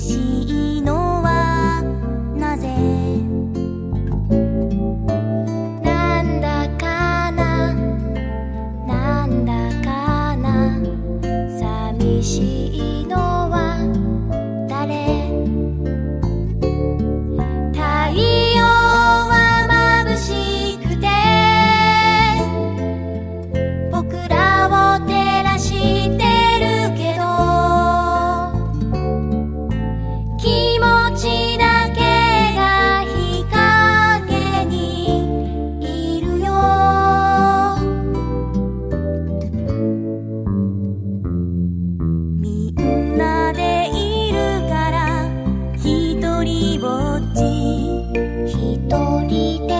心。りで